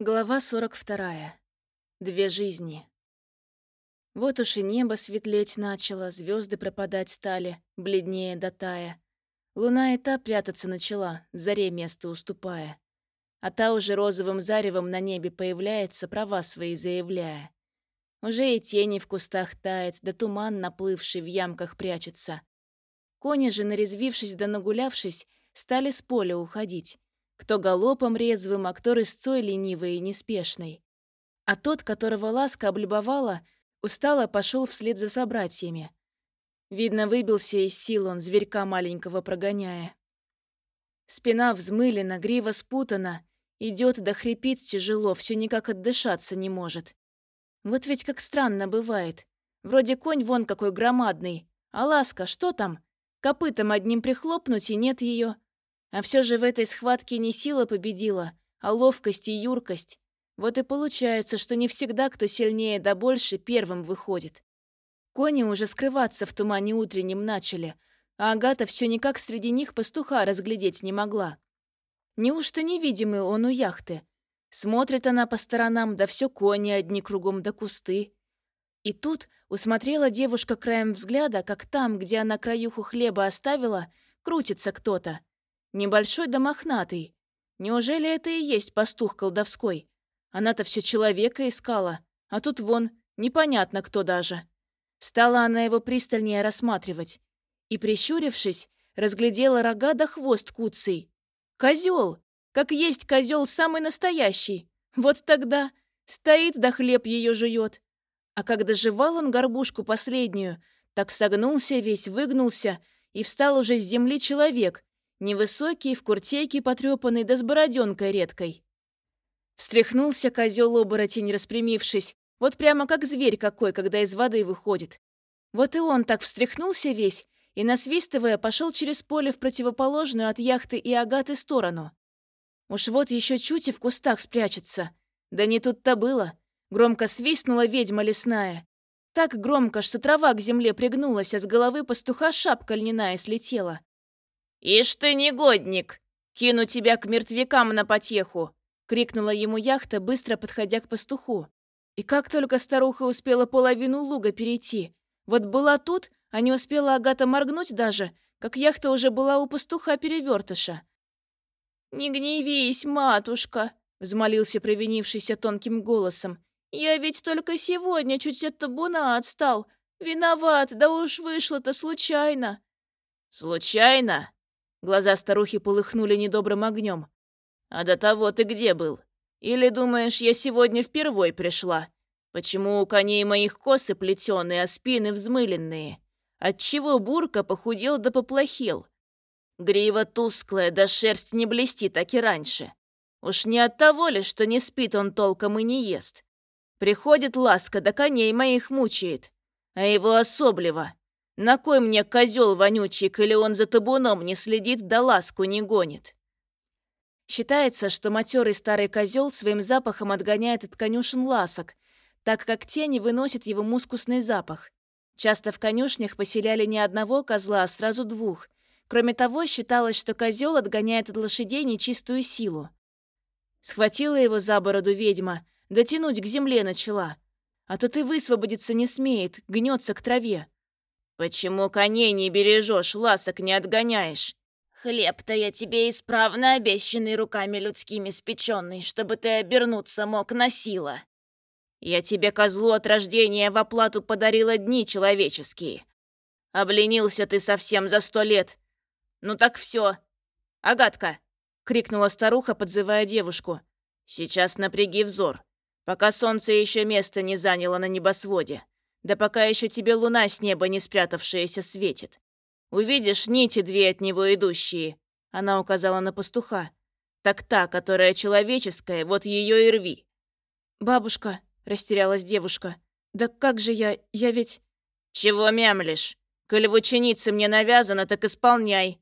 Глава 42. Две жизни. Вот уж и небо светлеть начало, звезды пропадать стали, бледнее до тая. Луна и та прятаться начала, заре место уступая. А та уже розовым заревом на небе появляется, права свои заявляя. Уже и тени в кустах тает, да туман, наплывший в ямках, прячется. Кони же, нарезвившись да нагулявшись, стали с поля уходить кто галопом резвым, а кто рысцой ленивой и неспешной. А тот, которого ласка облюбовала, устало пошел вслед за собратьями. Видно, выбился из сил он, зверька маленького прогоняя. Спина взмылена, грива спутана, идет да хрипит тяжело, все никак отдышаться не может. Вот ведь как странно бывает. Вроде конь вон какой громадный, а ласка, что там? Копытом одним прихлопнуть, и нет ее. А все же в этой схватке не сила победила, а ловкость и юркость. Вот и получается, что не всегда кто сильнее да больше первым выходит. Кони уже скрываться в тумане утреннем начали, а Агата все никак среди них пастуха разглядеть не могла. Неужто невидимый он у яхты? Смотрит она по сторонам, да все кони одни кругом да кусты. И тут усмотрела девушка краем взгляда, как там, где она краюху хлеба оставила, крутится кто-то. Небольшой да мохнатый. Неужели это и есть пастух колдовской? Она-то все человека искала, а тут вон, непонятно кто даже. Стала она его пристальнее рассматривать. И, прищурившись, разглядела рога да хвост куцый. Козел! Как есть козел самый настоящий. Вот тогда стоит да хлеб ее жует. А когда жевал он горбушку последнюю, так согнулся весь, выгнулся, и встал уже с земли человек, Невысокий, в куртейке потрепанный, да с бороденкой редкой. Встряхнулся козел-оборотень, распрямившись, вот прямо как зверь какой, когда из воды выходит. Вот и он так встряхнулся весь и, насвистывая, пошел через поле в противоположную от яхты и агаты сторону. Уж вот еще чуть и в кустах спрячется. Да не тут-то было. Громко свистнула ведьма лесная. Так громко, что трава к земле пригнулась, а с головы пастуха шапка льняная слетела. «Ишь ты, негодник! Кину тебя к мертвякам на потеху!» — крикнула ему яхта, быстро подходя к пастуху. И как только старуха успела половину луга перейти, вот была тут, а не успела Агата моргнуть даже, как яхта уже была у пастуха-перевертыша. «Не гневись, матушка!» — взмолился провинившийся тонким голосом. «Я ведь только сегодня чуть от табуна отстал. Виноват, да уж вышло-то случайно». «Случайно?» Глаза старухи полыхнули недобрым огнем. «А до того ты где был? Или думаешь, я сегодня впервой пришла? Почему у коней моих косы плетеные, а спины взмыленные? Отчего бурка похудел да поплохел? Грива тусклая, да шерсть не блестит, так и раньше. Уж не от того ли, что не спит он толком и не ест? Приходит ласка, да коней моих мучает, а его особливо. На кой мне козел вонючий, или он за табуном не следит, да ласку не гонит? Считается, что матерый старый козел своим запахом отгоняет от конюшен ласок, так как те не выносят его мускусный запах. Часто в конюшнях поселяли не одного козла, а сразу двух. Кроме того, считалось, что козел отгоняет от лошадей нечистую силу. Схватила его за бороду ведьма, дотянуть к земле начала. А то ты высвободиться не смеет, гнется к траве. «Почему коней не бережешь, ласок не отгоняешь?» «Хлеб-то я тебе исправно обещанный руками людскими спеченный, чтобы ты обернуться мог на сила. Я тебе, козлу от рождения, в оплату подарила дни человеческие. Обленился ты совсем за сто лет. Ну так все. Агатка!» — крикнула старуха, подзывая девушку. «Сейчас напряги взор, пока солнце еще место не заняло на небосводе. Да пока еще тебе луна с неба не спрятавшаяся светит. Увидишь нити две от него идущие. Она указала на пастуха. Так та, которая человеческая, вот ее и рви. Бабушка, растерялась девушка. Да как же я, я ведь... Чего мямлишь? Коль в ученице мне навязано, так исполняй.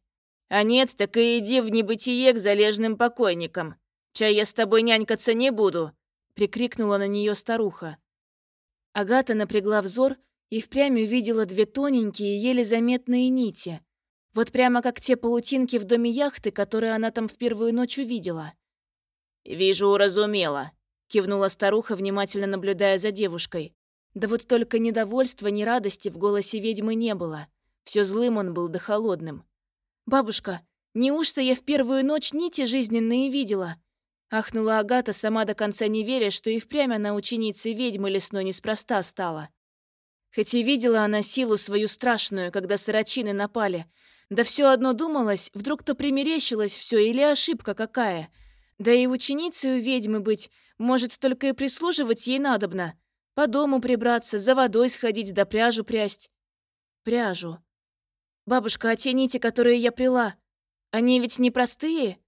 А нет, так и иди в небытие к залежным покойникам. Чай я с тобой нянькаться не буду, прикрикнула на нее старуха. Агата напрягла взор и впрямь увидела две тоненькие, еле заметные нити. Вот прямо как те паутинки в доме яхты, которые она там в первую ночь увидела. «Вижу, уразумела. — кивнула старуха, внимательно наблюдая за девушкой. Да вот только недовольства, ни радости в голосе ведьмы не было. Все злым он был да холодным. «Бабушка, неужто я в первую ночь нити жизненные видела?» Ахнула Агата, сама до конца не веря, что и впрямь она ученицей ведьмы лесной неспроста стала. Хоть и видела она силу свою страшную, когда сорочины напали, да все одно думалось, вдруг то примерещилось все или ошибка какая. Да и ученицей у ведьмы быть, может, только и прислуживать ей надобно. По дому прибраться, за водой сходить, да пряжу прясть. Пряжу. Бабушка, а те нити, которые я прила, они ведь не простые?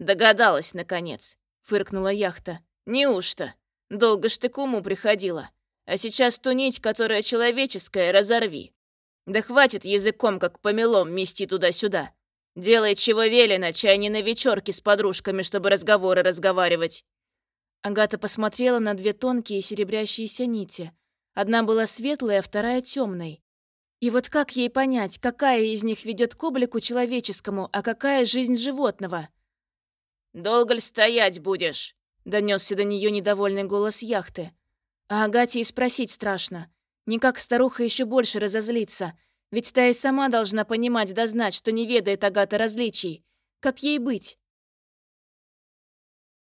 Догадалась, наконец, фыркнула яхта. Неужто? Долго ж ты к уму приходила. А сейчас ту нить, которая человеческая, разорви. Да хватит языком, как помелом, мести туда-сюда. Делай, чего велено, чай не на вечерке с подружками, чтобы разговоры разговаривать. Агата посмотрела на две тонкие серебрящиеся нити. Одна была светлой, а вторая темной. И вот как ей понять, какая из них ведет к облику человеческому, а какая жизнь животного? «Долго ли стоять будешь?» — донесся до нее недовольный голос яхты. А Агате и спросить страшно. Никак старуха еще больше разозлится, ведь та и сама должна понимать да знать, что не ведает Агата различий. Как ей быть?